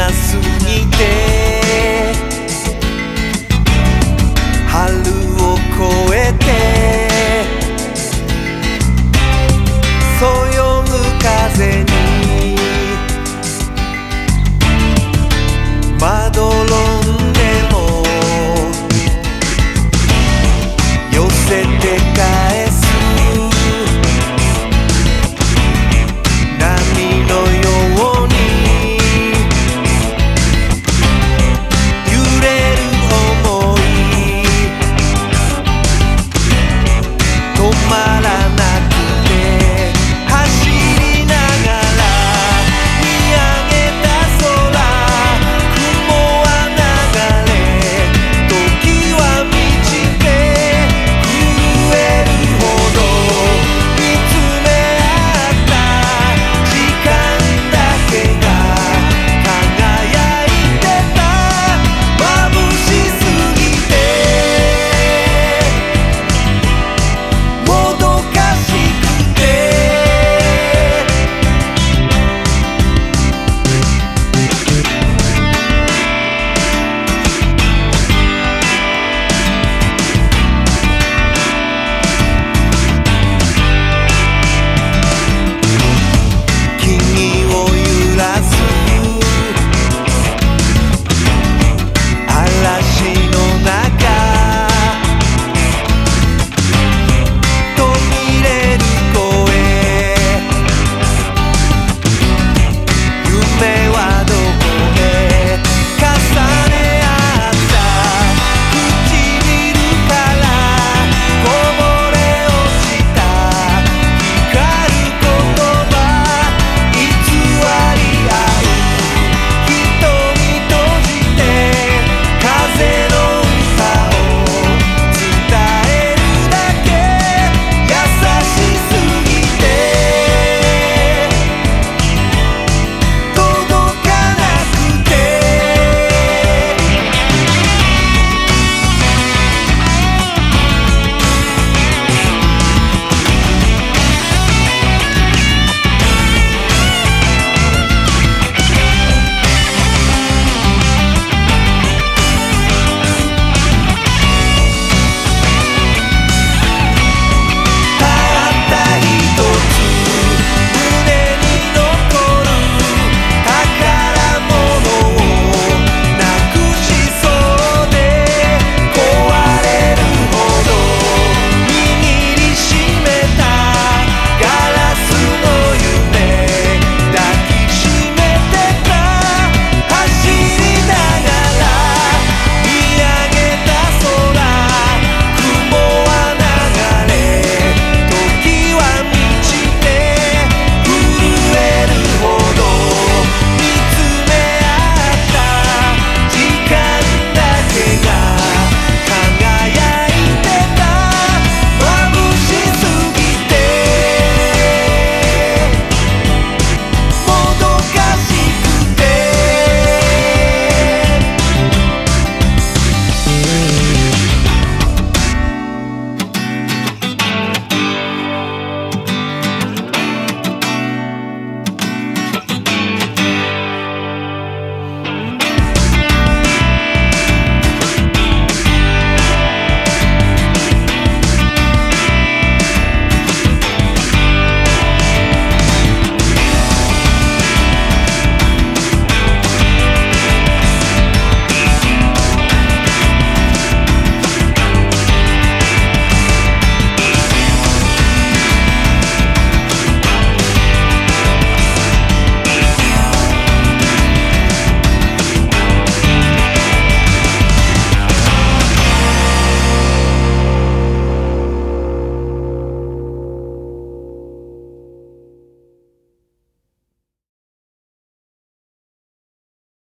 azul.